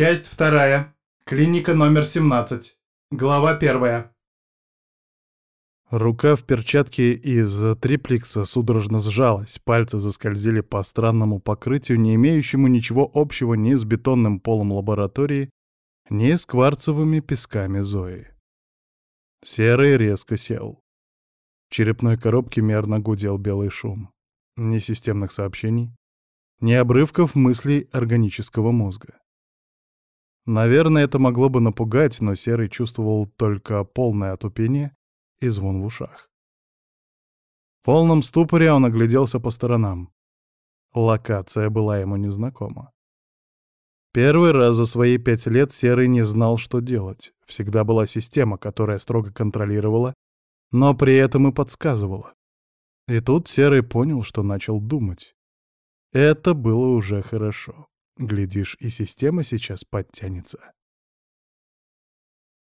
Часть вторая. Клиника номер 17. Глава первая. Рука в перчатке из триплекса судорожно сжалась, пальцы заскользили по странному покрытию, не имеющему ничего общего ни с бетонным полом лаборатории, ни с кварцевыми песками Зои. Серый резко сел. В черепной коробке мерно гудел белый шум. Ни системных сообщений, ни обрывков мыслей органического мозга. Наверное, это могло бы напугать, но Серый чувствовал только полное отупение и звон в ушах. В полном ступоре он огляделся по сторонам. Локация была ему незнакома. Первый раз за свои пять лет Серый не знал, что делать. Всегда была система, которая строго контролировала, но при этом и подсказывала. И тут Серый понял, что начал думать. Это было уже хорошо. Глядишь, и система сейчас подтянется.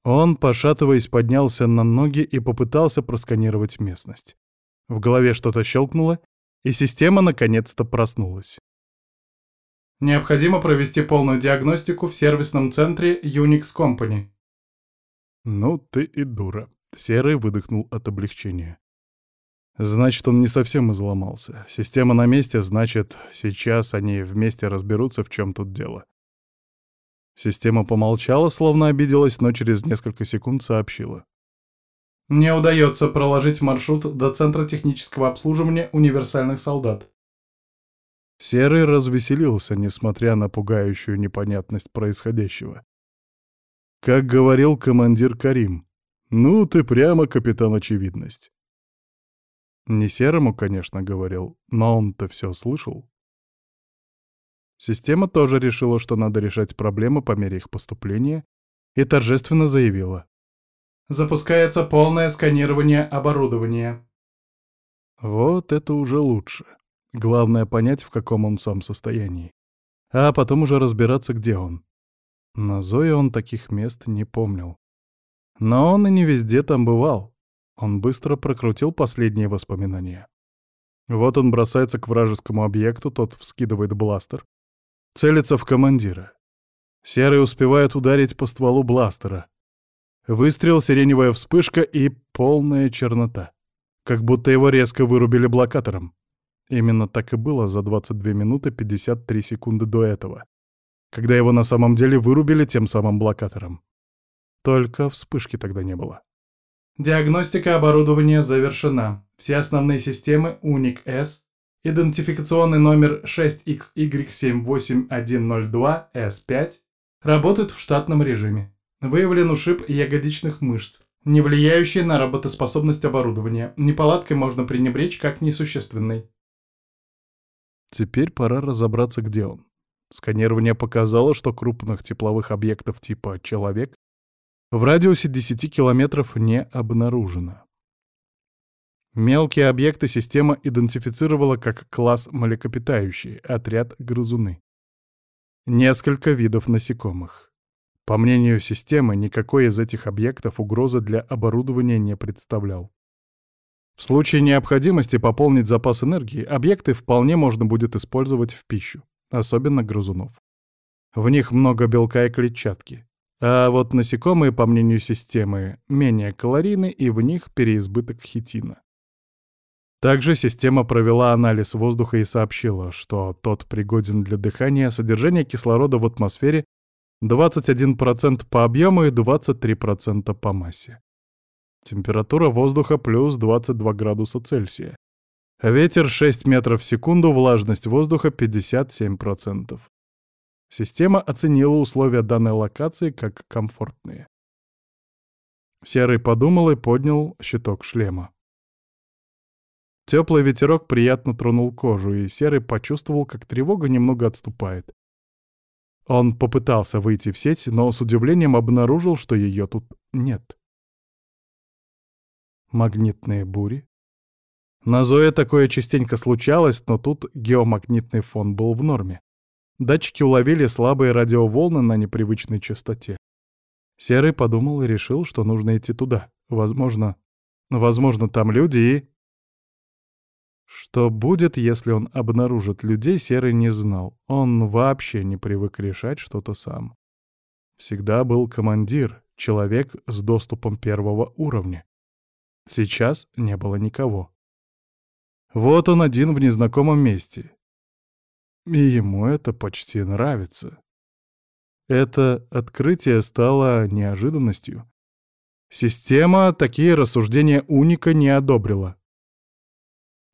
Он, пошатываясь, поднялся на ноги и попытался просканировать местность. В голове что-то щелкнуло, и система наконец-то проснулась. Необходимо провести полную диагностику в сервисном центре Unix Company. Ну ты и дура. Серый выдохнул от облегчения. Значит, он не совсем изломался. Система на месте, значит, сейчас они вместе разберутся, в чем тут дело. Система помолчала, словно обиделась, но через несколько секунд сообщила. Не удается проложить маршрут до Центра технического обслуживания универсальных солдат. Серый развеселился, несмотря на пугающую непонятность происходящего. Как говорил командир Карим, «Ну, ты прямо капитан очевидность». Не Серому, конечно, говорил, но он-то все слышал. Система тоже решила, что надо решать проблемы по мере их поступления, и торжественно заявила. «Запускается полное сканирование оборудования». Вот это уже лучше. Главное понять, в каком он сам состоянии. А потом уже разбираться, где он. На Зое он таких мест не помнил. Но он и не везде там бывал. Он быстро прокрутил последние воспоминания. Вот он бросается к вражескому объекту, тот вскидывает бластер. Целится в командира. Серый успевает ударить по стволу бластера. Выстрел, сиреневая вспышка и полная чернота. Как будто его резко вырубили блокатором. Именно так и было за 22 минуты 53 секунды до этого, когда его на самом деле вырубили тем самым блокатором. Только вспышки тогда не было. Диагностика оборудования завершена. Все основные системы UNIC-S, идентификационный номер 6XY78102S5 работают в штатном режиме. Выявлен ушиб ягодичных мышц, не влияющий на работоспособность оборудования. Неполадкой можно пренебречь как несущественной. Теперь пора разобраться, где он. Сканирование показало, что крупных тепловых объектов типа «человек» в радиусе 10 километров не обнаружено. Мелкие объекты система идентифицировала как класс млекопитающие, отряд грызуны. Несколько видов насекомых. По мнению системы, никакой из этих объектов угрозы для оборудования не представлял. В случае необходимости пополнить запас энергии, объекты вполне можно будет использовать в пищу, особенно грызунов. В них много белка и клетчатки. А вот насекомые, по мнению системы, менее калорийны и в них переизбыток хитина. Также система провела анализ воздуха и сообщила, что тот пригоден для дыхания, содержание кислорода в атмосфере 21% по объему и 23% по массе. Температура воздуха плюс 22 градуса Цельсия. Ветер 6 метров в секунду, влажность воздуха 57%. Система оценила условия данной локации как комфортные. Серый подумал и поднял щиток шлема. Теплый ветерок приятно тронул кожу, и Серый почувствовал, как тревога немного отступает. Он попытался выйти в сеть, но с удивлением обнаружил, что ее тут нет. Магнитные бури. На Зое такое частенько случалось, но тут геомагнитный фон был в норме. Датчики уловили слабые радиоволны на непривычной частоте. Серый подумал и решил, что нужно идти туда. Возможно, возможно, там люди и... Что будет, если он обнаружит людей, Серый не знал. Он вообще не привык решать что-то сам. Всегда был командир, человек с доступом первого уровня. Сейчас не было никого. Вот он один в незнакомом месте. И ему это почти нравится. Это открытие стало неожиданностью. Система такие рассуждения Уника не одобрила.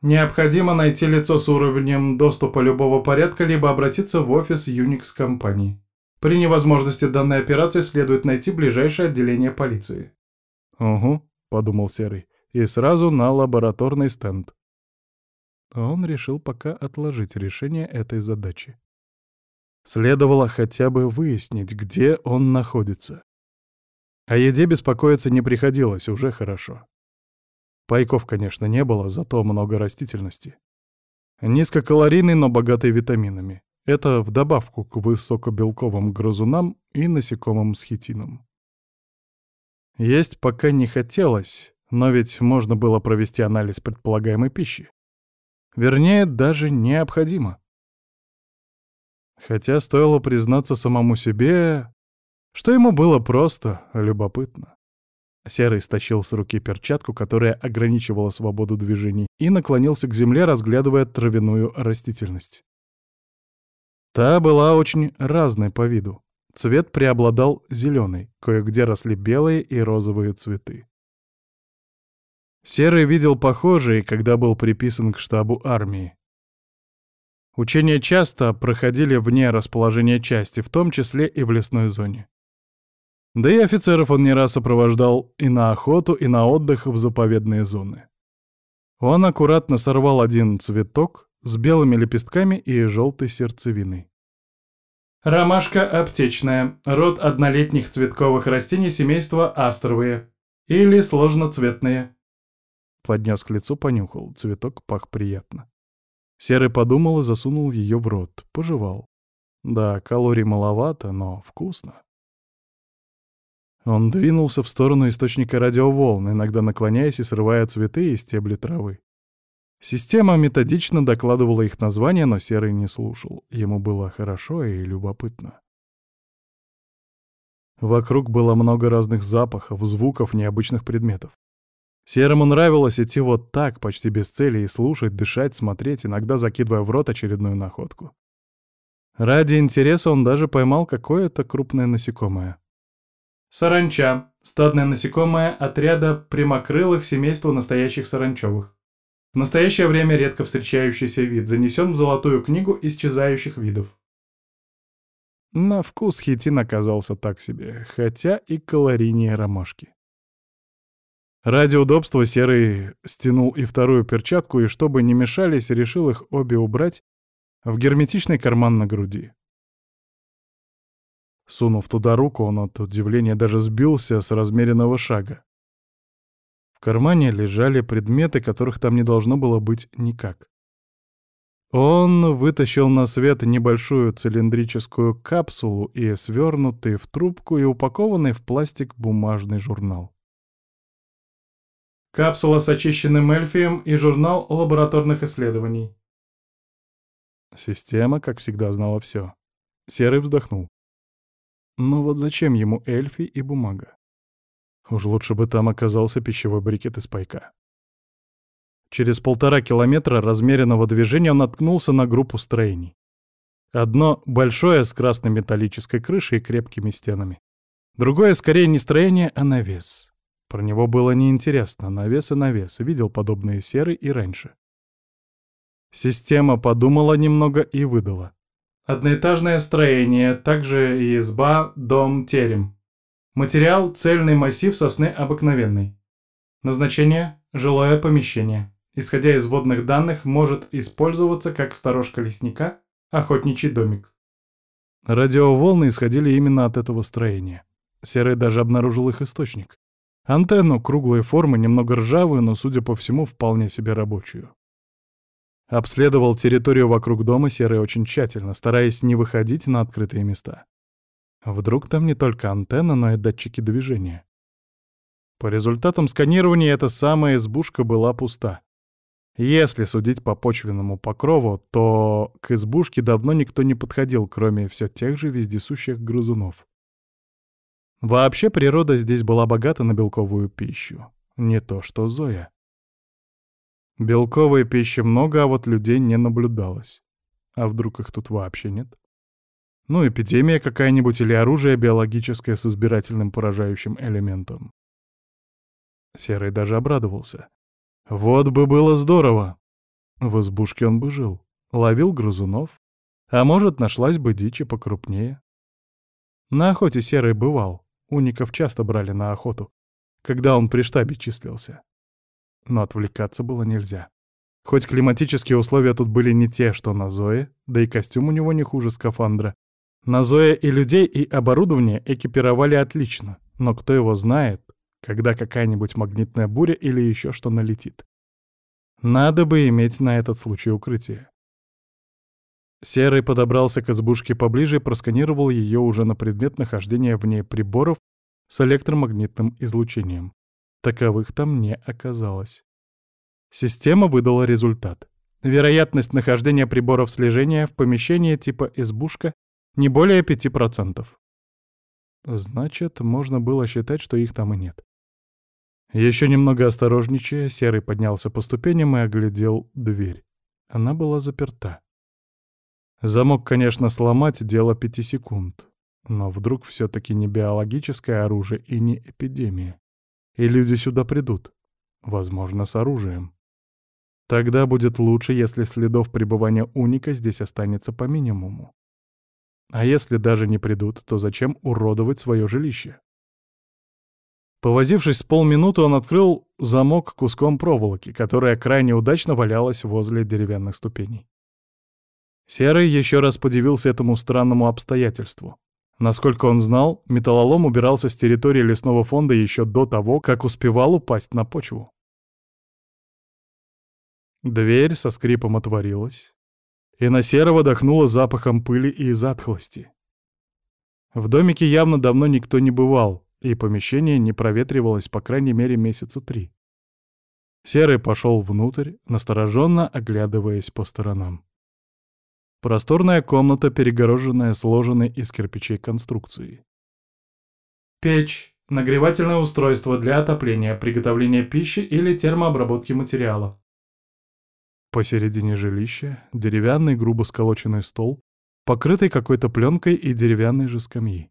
Необходимо найти лицо с уровнем доступа любого порядка, либо обратиться в офис Unix компании. При невозможности данной операции следует найти ближайшее отделение полиции. «Угу», — подумал Серый, и сразу на лабораторный стенд. Он решил пока отложить решение этой задачи. Следовало хотя бы выяснить, где он находится. О еде беспокоиться не приходилось, уже хорошо. Пайков, конечно, не было, зато много растительности. Низкокалорийный, но богатый витаминами. Это в добавку к высокобелковым грызунам и насекомым с хитином. Есть пока не хотелось, но ведь можно было провести анализ предполагаемой пищи. Вернее, даже необходимо. Хотя стоило признаться самому себе, что ему было просто любопытно. Серый стащил с руки перчатку, которая ограничивала свободу движений, и наклонился к земле, разглядывая травяную растительность. Та была очень разной по виду. Цвет преобладал зеленый, кое-где росли белые и розовые цветы. Серый видел похожие, когда был приписан к штабу армии. Учения часто проходили вне расположения части, в том числе и в лесной зоне. Да и офицеров он не раз сопровождал и на охоту, и на отдых в заповедные зоны. Он аккуратно сорвал один цветок с белыми лепестками и желтой сердцевиной. Ромашка аптечная, род однолетних цветковых растений семейства астровые или сложноцветные. Поднес к лицу, понюхал, цветок пах приятно. Серый подумал и засунул ее в рот, пожевал. Да, калорий маловато, но вкусно. Он двинулся в сторону источника радиоволн, иногда наклоняясь и срывая цветы и стебли травы. Система методично докладывала их названия, но Серый не слушал. Ему было хорошо и любопытно. Вокруг было много разных запахов, звуков, необычных предметов. Серому нравилось идти вот так, почти без цели, и слушать, дышать, смотреть, иногда закидывая в рот очередную находку. Ради интереса он даже поймал какое-то крупное насекомое. Саранча. Стадное насекомое отряда прямокрылых семейства настоящих саранчевых. В настоящее время редко встречающийся вид занесен в золотую книгу исчезающих видов. На вкус хитин оказался так себе, хотя и калорийнее ромашки. Ради удобства Серый стянул и вторую перчатку, и чтобы не мешались, решил их обе убрать в герметичный карман на груди. Сунув туда руку, он от удивления даже сбился с размеренного шага. В кармане лежали предметы, которых там не должно было быть никак. Он вытащил на свет небольшую цилиндрическую капсулу и свернутый в трубку и упакованный в пластик бумажный журнал. Капсула с очищенным эльфием и журнал лабораторных исследований. Система, как всегда, знала все. Серый вздохнул. Но вот зачем ему эльфи и бумага? Уж лучше бы там оказался пищевой брикет из пайка. Через полтора километра размеренного движения он наткнулся на группу строений. Одно большое с красной металлической крышей и крепкими стенами. Другое скорее не строение, а навес. Про него было неинтересно. Навес и навес. Видел подобные серы и раньше. Система подумала немного и выдала. Одноэтажное строение, также и изба, дом, терем. Материал – цельный массив сосны обыкновенный. Назначение – жилое помещение. Исходя из водных данных, может использоваться как сторожка лесника, охотничий домик. Радиоволны исходили именно от этого строения. Серый даже обнаружил их источник. Антенну круглой формы, немного ржавую, но, судя по всему, вполне себе рабочую. Обследовал территорию вокруг дома Серый очень тщательно, стараясь не выходить на открытые места. Вдруг там не только антенна, но и датчики движения. По результатам сканирования эта самая избушка была пуста. Если судить по почвенному покрову, то к избушке давно никто не подходил, кроме все тех же вездесущих грызунов. Вообще природа здесь была богата на белковую пищу. Не то что Зоя. Белковой пищи много, а вот людей не наблюдалось. А вдруг их тут вообще нет? Ну, эпидемия какая-нибудь или оружие биологическое с избирательным поражающим элементом. Серый даже обрадовался. Вот бы было здорово! В избушке он бы жил, ловил грызунов, а может, нашлась бы дичь покрупнее. На охоте Серый бывал, уников часто брали на охоту, когда он при штабе числился. Но отвлекаться было нельзя. Хоть климатические условия тут были не те, что на Зое, да и костюм у него не хуже скафандра. На Зое и людей, и оборудование экипировали отлично, но кто его знает, когда какая-нибудь магнитная буря или еще что налетит. Надо бы иметь на этот случай укрытие. Серый подобрался к избушке поближе и просканировал ее уже на предмет нахождения в ней приборов с электромагнитным излучением. Таковых там не оказалось. Система выдала результат. Вероятность нахождения приборов слежения в помещении типа избушка не более 5%. Значит, можно было считать, что их там и нет. Еще немного осторожничая, Серый поднялся по ступеням и оглядел дверь. Она была заперта. Замок, конечно, сломать — дело пяти секунд. Но вдруг все-таки не биологическое оружие и не эпидемия. И люди сюда придут. Возможно, с оружием. Тогда будет лучше, если следов пребывания уника здесь останется по минимуму. А если даже не придут, то зачем уродовать свое жилище? Повозившись с полминуты, он открыл замок куском проволоки, которая крайне удачно валялась возле деревянных ступеней. Серый еще раз подивился этому странному обстоятельству. Насколько он знал, металлолом убирался с территории лесного фонда еще до того, как успевал упасть на почву. Дверь со скрипом отворилась, и на Серого дохнуло запахом пыли и затхлости. В домике явно давно никто не бывал, и помещение не проветривалось по крайней мере месяца три. Серый пошел внутрь, настороженно оглядываясь по сторонам. Просторная комната, перегороженная сложенной из кирпичей конструкцией. Печь. Нагревательное устройство для отопления, приготовления пищи или термообработки материала. Посередине жилища деревянный грубо сколоченный стол, покрытый какой-то пленкой и деревянной же скамьи.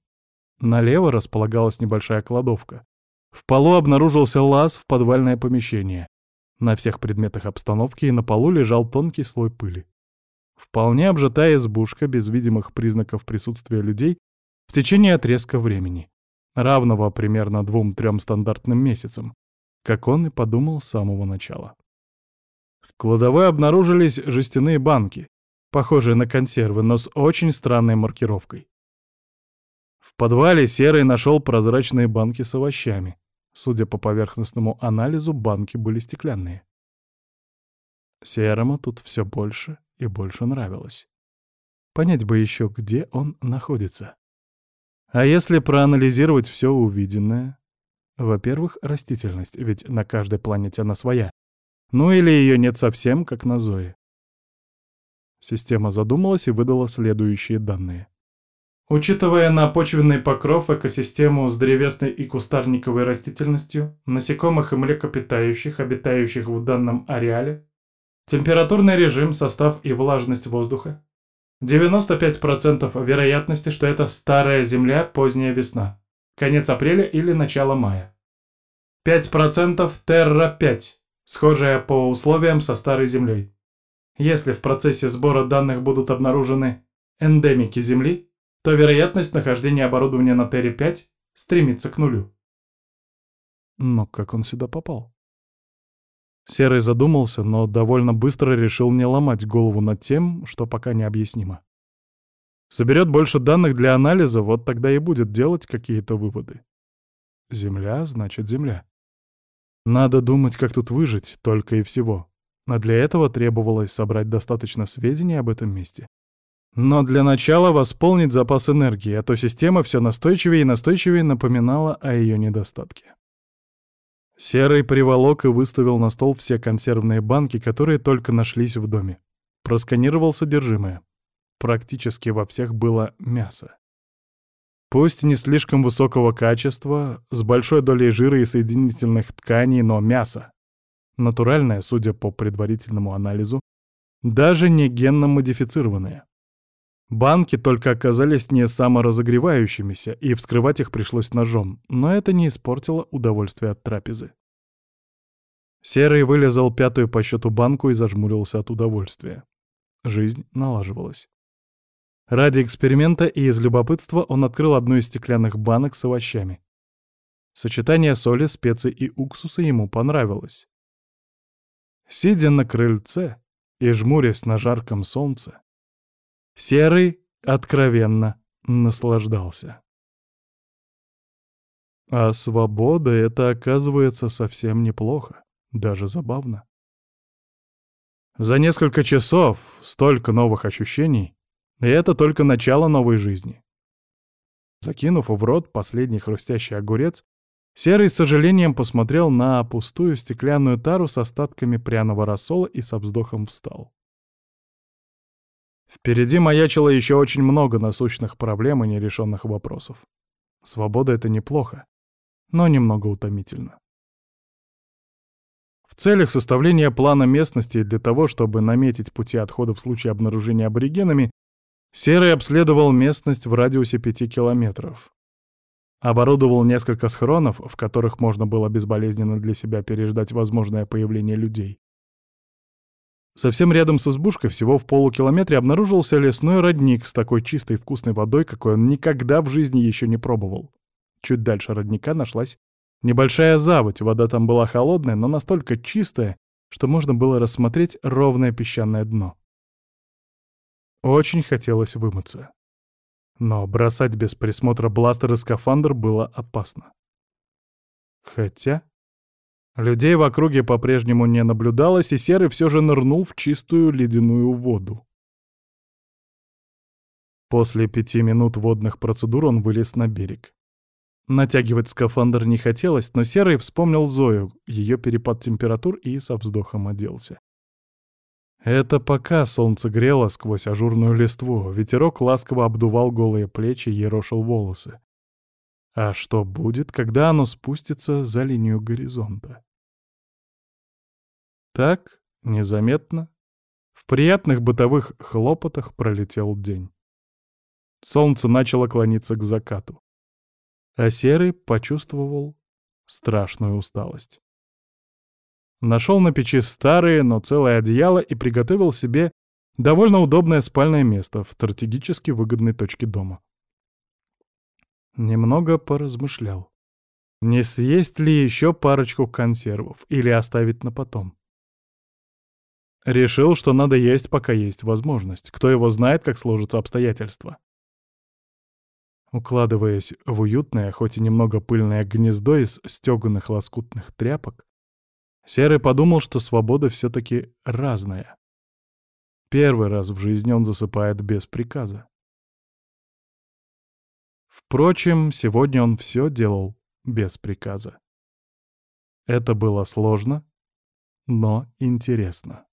Налево располагалась небольшая кладовка. В полу обнаружился лаз в подвальное помещение. На всех предметах обстановки и на полу лежал тонкий слой пыли. Вполне обжитая избушка без видимых признаков присутствия людей в течение отрезка времени, равного примерно двум-трем стандартным месяцам, как он и подумал с самого начала. В кладовой обнаружились жестяные банки, похожие на консервы, но с очень странной маркировкой. В подвале Серый нашел прозрачные банки с овощами. Судя по поверхностному анализу, банки были стеклянные. Серому тут все больше и больше нравилось. Понять бы еще, где он находится. А если проанализировать все увиденное? Во-первых, растительность, ведь на каждой планете она своя. Ну или ее нет совсем, как на Зое. Система задумалась и выдала следующие данные. Учитывая на почвенный покров, экосистему с древесной и кустарниковой растительностью, насекомых и млекопитающих, обитающих в данном ареале, температурный режим, состав и влажность воздуха, 95% вероятности, что это старая земля, поздняя весна, конец апреля или начало мая. 5% терра-5, схожая по условиям со старой землей. Если в процессе сбора данных будут обнаружены эндемики Земли, то вероятность нахождения оборудования на Терре-5 стремится к нулю. Но как он сюда попал? Серый задумался, но довольно быстро решил не ломать голову над тем, что пока необъяснимо. Соберет больше данных для анализа, вот тогда и будет делать какие-то выводы. Земля значит земля. Надо думать, как тут выжить, только и всего. А для этого требовалось собрать достаточно сведений об этом месте, но для начала восполнить запас энергии, а то система все настойчивее и настойчивее напоминала о ее недостатке. Серый приволок и выставил на стол все консервные банки, которые только нашлись в доме. Просканировал содержимое. Практически во всех было мясо. Пусть не слишком высокого качества, с большой долей жира и соединительных тканей, но мясо. Натуральное, судя по предварительному анализу, даже не генно модифицированное. Банки только оказались не саморазогревающимися, и вскрывать их пришлось ножом, но это не испортило удовольствие от трапезы. Серый вылезал пятую по счету банку и зажмурился от удовольствия. Жизнь налаживалась. Ради эксперимента и из любопытства он открыл одну из стеклянных банок с овощами. Сочетание соли, специй и уксуса ему понравилось. Сидя на крыльце и жмурясь на жарком солнце, Серый откровенно наслаждался. А свобода — это, оказывается, совсем неплохо, даже забавно. За несколько часов столько новых ощущений, и это только начало новой жизни. Закинув в рот последний хрустящий огурец, Серый с сожалением посмотрел на пустую стеклянную тару с остатками пряного рассола и со вздохом встал. Впереди маячило еще очень много насущных проблем и нерешенных вопросов. Свобода — это неплохо, но немного утомительно. В целях составления плана местности для того, чтобы наметить пути отхода в случае обнаружения аборигенами, Серый обследовал местность в радиусе пяти километров. Оборудовал несколько схронов, в которых можно было безболезненно для себя переждать возможное появление людей. Совсем рядом с избушкой, всего в полукилометре, обнаружился лесной родник с такой чистой вкусной водой, какой он никогда в жизни еще не пробовал. Чуть дальше родника нашлась небольшая заводь, вода там была холодная, но настолько чистая, что можно было рассмотреть ровное песчаное дно. Очень хотелось вымыться. Но бросать без присмотра бластер и скафандр было опасно. Хотя... Людей в округе по-прежнему не наблюдалось, и Серый все же нырнул в чистую ледяную воду. После пяти минут водных процедур он вылез на берег. Натягивать скафандр не хотелось, но Серый вспомнил Зою, ее перепад температур и со вздохом оделся. Это пока солнце грело сквозь ажурную листву, ветерок ласково обдувал голые плечи и ерошил волосы. А что будет, когда оно спустится за линию горизонта? Так, незаметно, в приятных бытовых хлопотах пролетел день. Солнце начало клониться к закату. А Серый почувствовал страшную усталость. Нашел на печи старые, но целое одеяло и приготовил себе довольно удобное спальное место в стратегически выгодной точке дома. Немного поразмышлял. Не съесть ли еще парочку консервов или оставить на потом? Решил, что надо есть, пока есть возможность. Кто его знает, как сложатся обстоятельства. Укладываясь в уютное, хоть и немного пыльное гнездо из стеганых лоскутных тряпок, Серый подумал, что свобода все-таки разная. Первый раз в жизни он засыпает без приказа. Впрочем, сегодня он все делал без приказа. Это было сложно, но интересно.